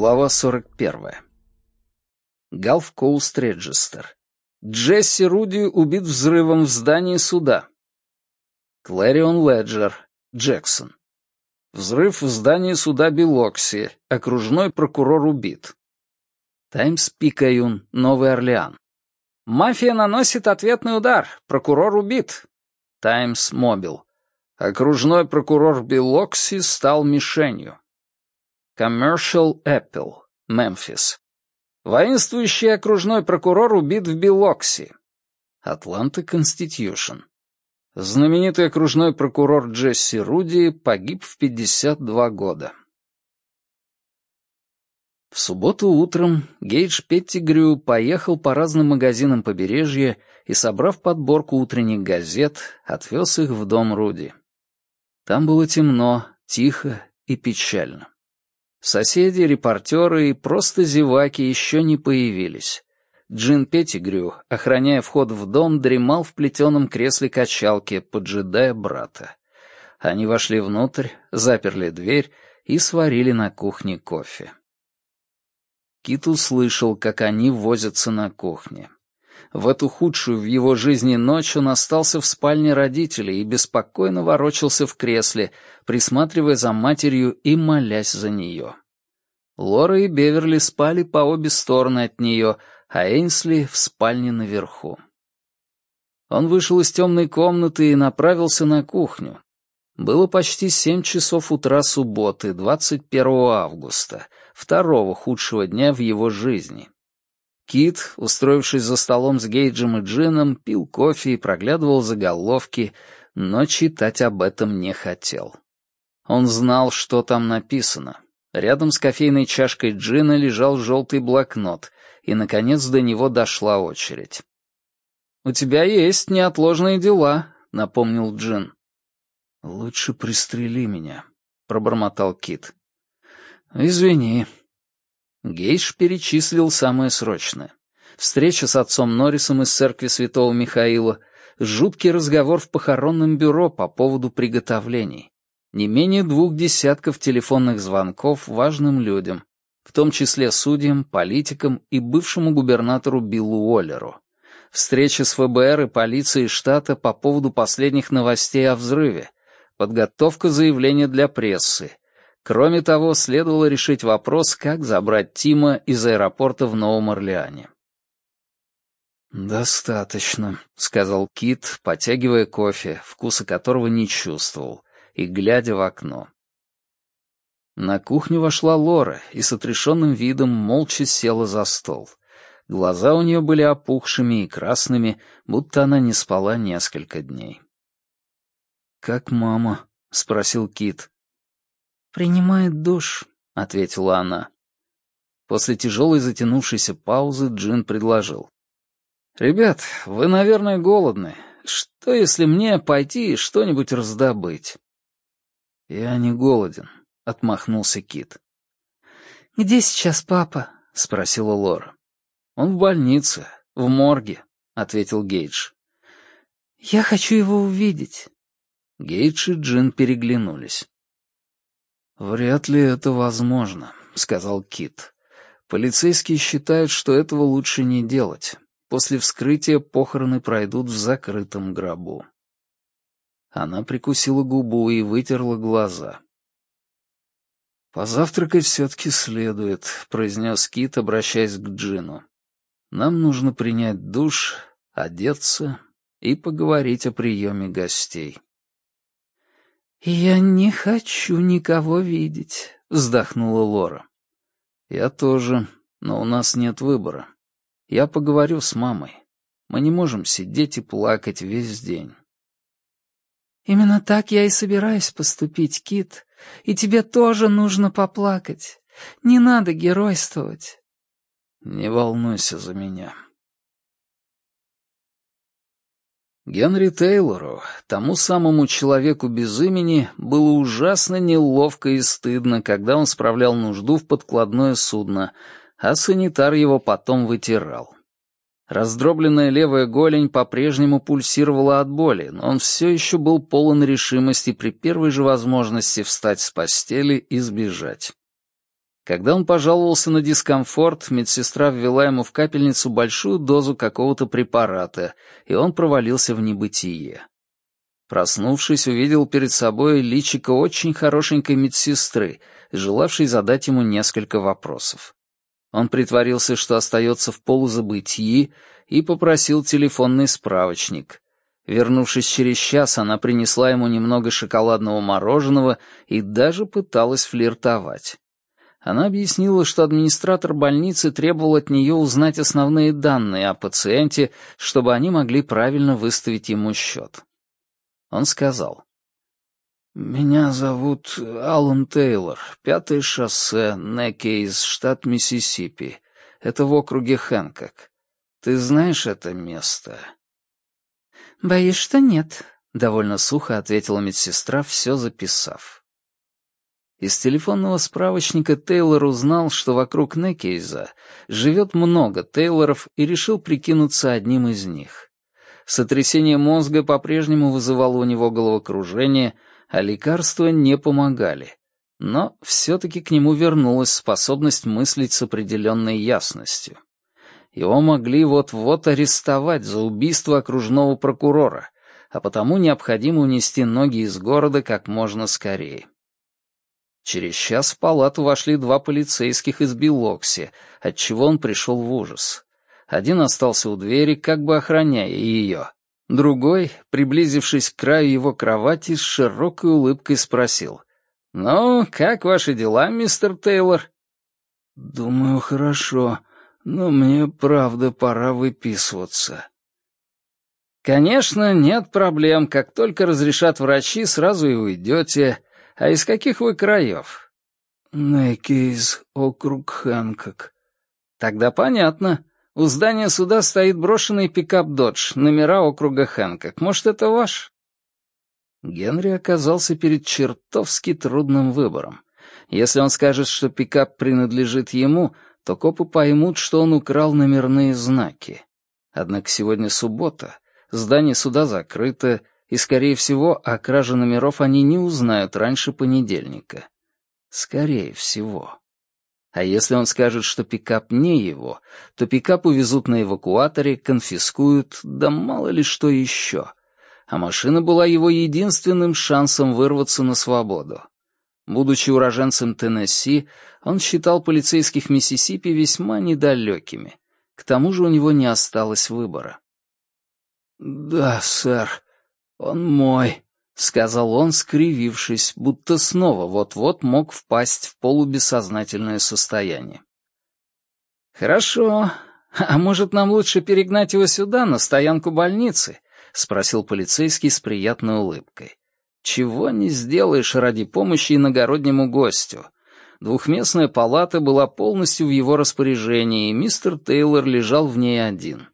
Глава 41. Галф Коуст Реджистер. Джесси Руди убит взрывом в здании суда. Клэрион Леджер. Джексон. Взрыв в здании суда Билокси. Окружной прокурор убит. Таймс Пикаюн. Новый Орлеан. Мафия наносит ответный удар. Прокурор убит. Таймс Мобил. Окружной прокурор Билокси стал мишенью. Commercial Apple, Мемфис. Воинствующий окружной прокурор убит в Билокси. Атланта Конститюшн. Знаменитый окружной прокурор Джесси Руди погиб в 52 года. В субботу утром Гейдж Петтигрю поехал по разным магазинам побережья и, собрав подборку утренних газет, отвез их в дом Руди. Там было темно, тихо и печально. Соседи, репортеры и просто зеваки еще не появились. Джин Петтигрю, охраняя вход в дом, дремал в плетеном кресле качалки, поджидая брата. Они вошли внутрь, заперли дверь и сварили на кухне кофе. Кит услышал, как они возятся на кухне. В эту худшую в его жизни ночь он остался в спальне родителей и беспокойно ворочался в кресле, присматривая за матерью и молясь за нее. Лора и Беверли спали по обе стороны от нее, а Эйнсли в спальне наверху. Он вышел из темной комнаты и направился на кухню. Было почти семь часов утра субботы, 21 августа, второго худшего дня в его жизни. Кит, устроившись за столом с Гейджем и Джином, пил кофе и проглядывал заголовки, но читать об этом не хотел. Он знал, что там написано. Рядом с кофейной чашкой Джина лежал желтый блокнот, и, наконец, до него дошла очередь. «У тебя есть неотложные дела», — напомнил Джин. «Лучше пристрели меня», — пробормотал Кит. «Извини», Гейш перечислил самое срочное. Встреча с отцом Норрисом из церкви святого Михаила, жуткий разговор в похоронном бюро по поводу приготовлений, не менее двух десятков телефонных звонков важным людям, в том числе судьям, политикам и бывшему губернатору Биллу Уоллеру. Встреча с ФБР и полицией штата по поводу последних новостей о взрыве, подготовка заявления для прессы, Кроме того, следовало решить вопрос, как забрать Тима из аэропорта в Новом Орлеане. «Достаточно», — сказал Кит, потягивая кофе, вкуса которого не чувствовал, и глядя в окно. На кухню вошла Лора и с отрешенным видом молча села за стол. Глаза у нее были опухшими и красными, будто она не спала несколько дней. «Как мама?» — спросил Кит. «Принимает душ», — ответила она. После тяжелой затянувшейся паузы Джин предложил. «Ребят, вы, наверное, голодны. Что, если мне пойти и что-нибудь раздобыть?» «Я не голоден», — отмахнулся Кит. «Где сейчас папа?» — спросила Лора. «Он в больнице, в морге», — ответил Гейдж. «Я хочу его увидеть». Гейдж и Джин переглянулись. «Вряд ли это возможно», — сказал Кит. «Полицейские считают, что этого лучше не делать. После вскрытия похороны пройдут в закрытом гробу». Она прикусила губу и вытерла глаза. «Позавтракать все-таки следует», — произнес Кит, обращаясь к Джину. «Нам нужно принять душ, одеться и поговорить о приеме гостей». «Я не хочу никого видеть», — вздохнула Лора. «Я тоже, но у нас нет выбора. Я поговорю с мамой. Мы не можем сидеть и плакать весь день». «Именно так я и собираюсь поступить, Кит. И тебе тоже нужно поплакать. Не надо геройствовать». «Не волнуйся за меня», Генри Тейлору, тому самому человеку без имени, было ужасно неловко и стыдно, когда он справлял нужду в подкладное судно, а санитар его потом вытирал. Раздробленная левая голень по-прежнему пульсировала от боли, но он все еще был полон решимости при первой же возможности встать с постели и сбежать. Когда он пожаловался на дискомфорт, медсестра ввела ему в капельницу большую дозу какого-то препарата, и он провалился в небытие. Проснувшись, увидел перед собой личико очень хорошенькой медсестры, желавшей задать ему несколько вопросов. Он притворился, что остается в полузабытии, и попросил телефонный справочник. Вернувшись через час, она принесла ему немного шоколадного мороженого и даже пыталась флиртовать. Она объяснила, что администратор больницы требовал от нее узнать основные данные о пациенте, чтобы они могли правильно выставить ему счет. Он сказал, «Меня зовут Алан Тейлор, пятое шоссе, Некейз, штат Миссисипи. Это в округе Хэнкок. Ты знаешь это место?» «Боюсь, что нет», — довольно сухо ответила медсестра, все записав. Из телефонного справочника Тейлор узнал, что вокруг Некейза живет много Тейлоров и решил прикинуться одним из них. Сотрясение мозга по-прежнему вызывало у него головокружение, а лекарства не помогали. Но все-таки к нему вернулась способность мыслить с определенной ясностью. Его могли вот-вот арестовать за убийство окружного прокурора, а потому необходимо унести ноги из города как можно скорее. Через час в палату вошли два полицейских из Белокси, отчего он пришел в ужас. Один остался у двери, как бы охраняя ее. Другой, приблизившись к краю его кровати, с широкой улыбкой спросил. «Ну, как ваши дела, мистер Тейлор?» «Думаю, хорошо, но мне, правда, пора выписываться». «Конечно, нет проблем. Как только разрешат врачи, сразу и уйдете. «А из каких вы краев?» «Некейз, округ Хэнкок». «Тогда понятно. У здания суда стоит брошенный пикап «Додж», номера округа Хэнкок. Может, это ваш?» Генри оказался перед чертовски трудным выбором. Если он скажет, что пикап принадлежит ему, то копы поймут, что он украл номерные знаки. Однако сегодня суббота, здание суда закрыто, и, скорее всего, о краже номеров они не узнают раньше понедельника. Скорее всего. А если он скажет, что пикап не его, то пикап увезут на эвакуаторе, конфискуют, да мало ли что еще. А машина была его единственным шансом вырваться на свободу. Будучи уроженцем Теннесси, он считал полицейских Миссисипи весьма недалекими. К тому же у него не осталось выбора. «Да, сэр», «Он мой», — сказал он, скривившись, будто снова вот-вот мог впасть в полубессознательное состояние. «Хорошо. А может, нам лучше перегнать его сюда, на стоянку больницы?» — спросил полицейский с приятной улыбкой. «Чего не сделаешь ради помощи иногороднему гостю?» Двухместная палата была полностью в его распоряжении, и мистер Тейлор лежал в ней один.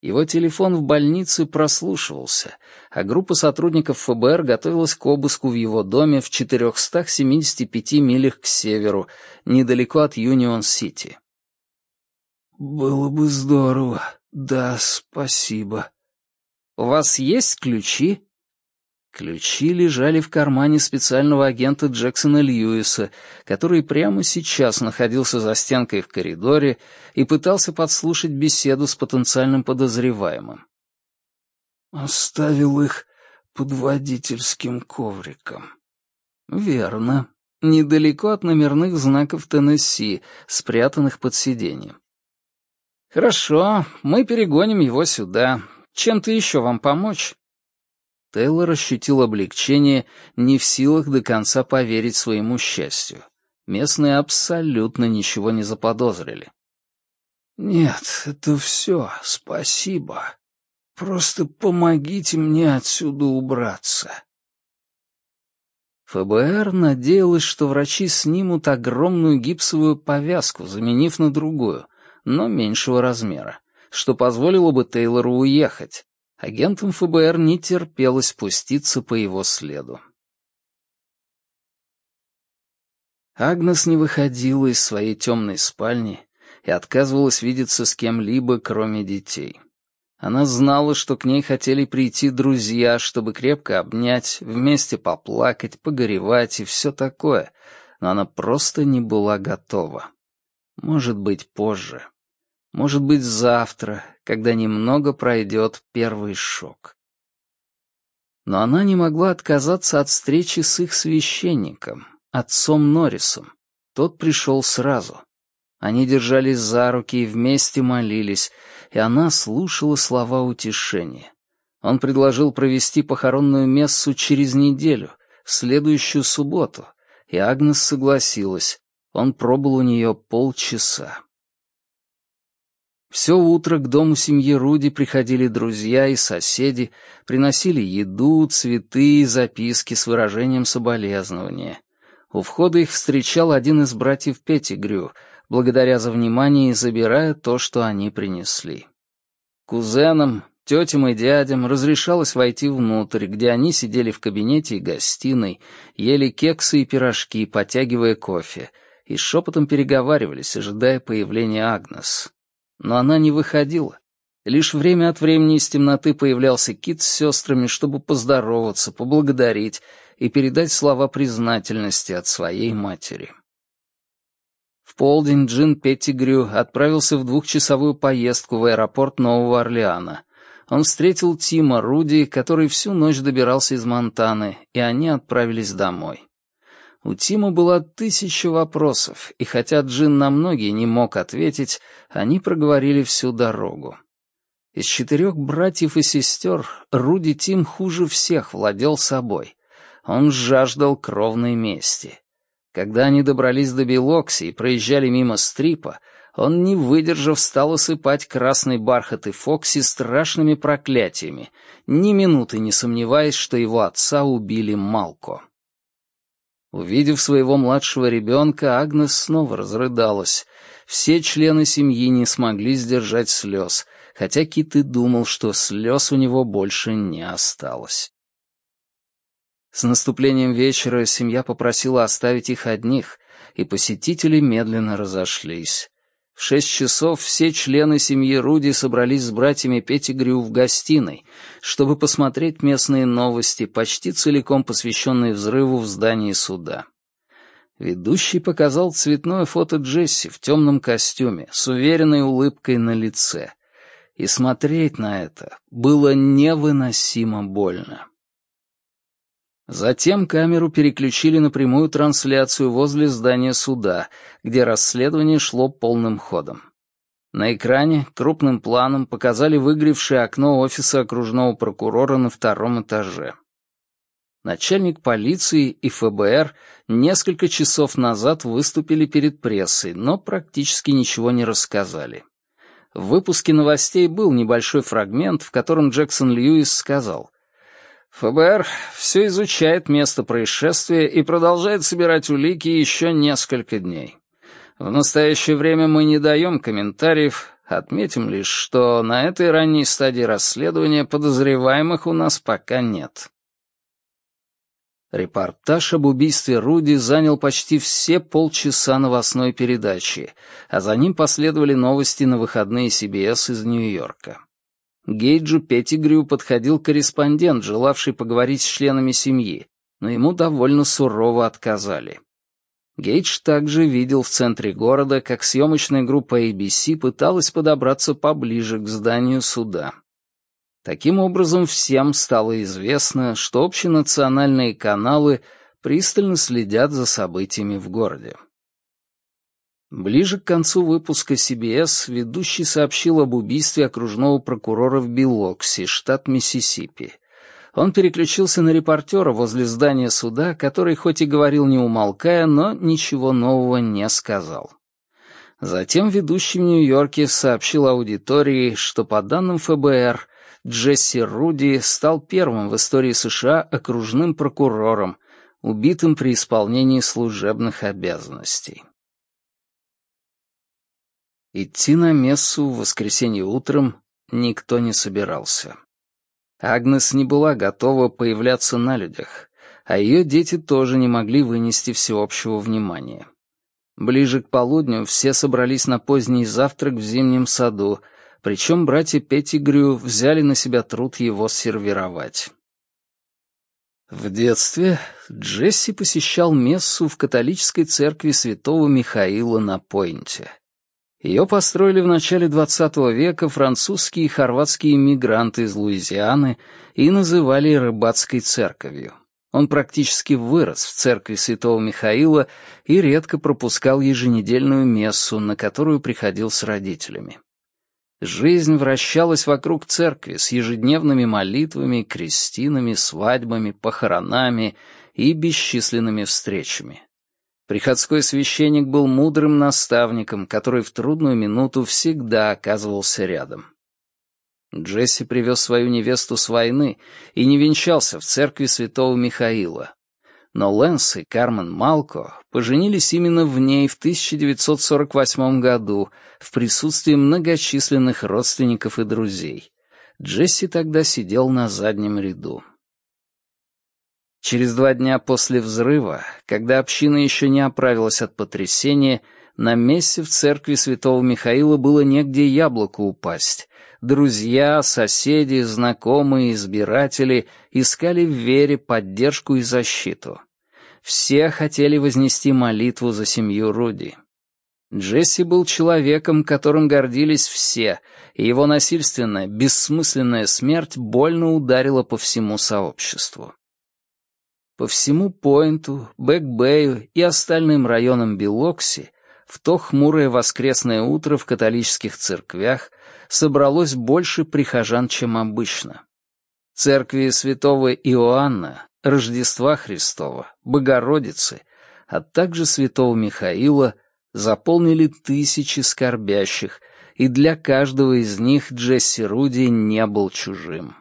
Его телефон в больнице прослушивался, а группа сотрудников ФБР готовилась к обыску в его доме в 475 милях к северу, недалеко от Юнион-Сити. «Было бы здорово. Да, спасибо». «У вас есть ключи?» Ключи лежали в кармане специального агента Джексона Льюиса, который прямо сейчас находился за стенкой в коридоре и пытался подслушать беседу с потенциальным подозреваемым. «Оставил их под водительским ковриком». «Верно. Недалеко от номерных знаков Теннесси, спрятанных под сиденьем». «Хорошо, мы перегоним его сюда. Чем-то еще вам помочь?» Тейлор ощутил облегчение, не в силах до конца поверить своему счастью. Местные абсолютно ничего не заподозрили. «Нет, это все, спасибо. Просто помогите мне отсюда убраться». ФБР надеялась, что врачи снимут огромную гипсовую повязку, заменив на другую, но меньшего размера, что позволило бы Тейлору уехать, Агентам ФБР не терпелось спуститься по его следу. Агнес не выходила из своей темной спальни и отказывалась видеться с кем-либо, кроме детей. Она знала, что к ней хотели прийти друзья, чтобы крепко обнять, вместе поплакать, погоревать и все такое, но она просто не была готова. Может быть, позже. Может быть, завтра, когда немного пройдет первый шок. Но она не могла отказаться от встречи с их священником, отцом Норрисом. Тот пришел сразу. Они держались за руки и вместе молились, и она слушала слова утешения. Он предложил провести похоронную мессу через неделю, в следующую субботу, и Агнес согласилась. Он пробыл у нее полчаса. Все утро к дому семьи Руди приходили друзья и соседи, приносили еду, цветы и записки с выражением соболезнования. У входа их встречал один из братьев Петтигрю, благодаря за внимание и забирая то, что они принесли. Кузенам, тетям и дядям разрешалось войти внутрь, где они сидели в кабинете и гостиной, ели кексы и пирожки, потягивая кофе, и шепотом переговаривались, ожидая появления Агнес. Но она не выходила. Лишь время от времени из темноты появлялся Кит с сестрами, чтобы поздороваться, поблагодарить и передать слова признательности от своей матери. В полдень Джин Петтигрю отправился в двухчасовую поездку в аэропорт Нового Орлеана. Он встретил Тима Руди, который всю ночь добирался из Монтаны, и они отправились домой. У Тима была тысяча вопросов, и хотя Джин на многие не мог ответить, они проговорили всю дорогу. Из четырех братьев и сестер Руди Тим хуже всех владел собой. Он жаждал кровной мести. Когда они добрались до Белокси и проезжали мимо Стрипа, он, не выдержав, стал осыпать красный бархат и Фокси страшными проклятиями, ни минуты не сомневаясь, что его отца убили Малко. Увидев своего младшего ребенка, Агнес снова разрыдалась. Все члены семьи не смогли сдержать слез, хотя Кит и думал, что слез у него больше не осталось. С наступлением вечера семья попросила оставить их одних, и посетители медленно разошлись. В шесть часов все члены семьи Руди собрались с братьями Петтигрю в гостиной, чтобы посмотреть местные новости, почти целиком посвященные взрыву в здании суда. Ведущий показал цветное фото Джесси в темном костюме, с уверенной улыбкой на лице. И смотреть на это было невыносимо больно. Затем камеру переключили на прямую трансляцию возле здания суда, где расследование шло полным ходом. На экране крупным планом показали выгревшее окно офиса окружного прокурора на втором этаже. Начальник полиции и ФБР несколько часов назад выступили перед прессой, но практически ничего не рассказали. В выпуске новостей был небольшой фрагмент, в котором Джексон Льюис сказал — ФБР все изучает место происшествия и продолжает собирать улики еще несколько дней. В настоящее время мы не даем комментариев, отметим лишь, что на этой ранней стадии расследования подозреваемых у нас пока нет. Репортаж об убийстве Руди занял почти все полчаса новостной передачи, а за ним последовали новости на выходные CBS из Нью-Йорка. Гейджу Петтигрю подходил корреспондент, желавший поговорить с членами семьи, но ему довольно сурово отказали. Гейдж также видел в центре города, как съемочная группа ABC пыталась подобраться поближе к зданию суда. Таким образом, всем стало известно, что общенациональные каналы пристально следят за событиями в городе. Ближе к концу выпуска CBS ведущий сообщил об убийстве окружного прокурора в Билокси, штат Миссисипи. Он переключился на репортера возле здания суда, который хоть и говорил не умолкая, но ничего нового не сказал. Затем ведущий в Нью-Йорке сообщил аудитории, что по данным ФБР, Джесси Руди стал первым в истории США окружным прокурором, убитым при исполнении служебных обязанностей. Идти на мессу в воскресенье утром никто не собирался. Агнес не была готова появляться на людях, а ее дети тоже не могли вынести всеобщего внимания. Ближе к полудню все собрались на поздний завтрак в зимнем саду, причем братья Петтигрю взяли на себя труд его сервировать. В детстве Джесси посещал мессу в католической церкви святого Михаила на Пойнте. Ее построили в начале XX века французские и хорватские иммигранты из Луизианы и называли рыбацкой церковью. Он практически вырос в церкви святого Михаила и редко пропускал еженедельную мессу, на которую приходил с родителями. Жизнь вращалась вокруг церкви с ежедневными молитвами, крестинами, свадьбами, похоронами и бесчисленными встречами. Приходской священник был мудрым наставником, который в трудную минуту всегда оказывался рядом. Джесси привез свою невесту с войны и не венчался в церкви святого Михаила, но Лэнс и Кармен Малко поженились именно в ней в 1948 году в присутствии многочисленных родственников и друзей. Джесси тогда сидел на заднем ряду. Через два дня после взрыва, когда община еще не оправилась от потрясения, на месте в церкви святого Михаила было негде яблоку упасть. Друзья, соседи, знакомые, избиратели искали в вере поддержку и защиту. Все хотели вознести молитву за семью Руди. Джесси был человеком, которым гордились все, и его насильственная, бессмысленная смерть больно ударила по всему сообществу. По всему Пойнту, Бэк-Бэю и остальным районам Билокси в то хмурое воскресное утро в католических церквях собралось больше прихожан, чем обычно. Церкви святого Иоанна Рождества Христова, Богородицы, а также святого Михаила заполнили тысячи скорбящих, и для каждого из них Джесси Руди не был чужим.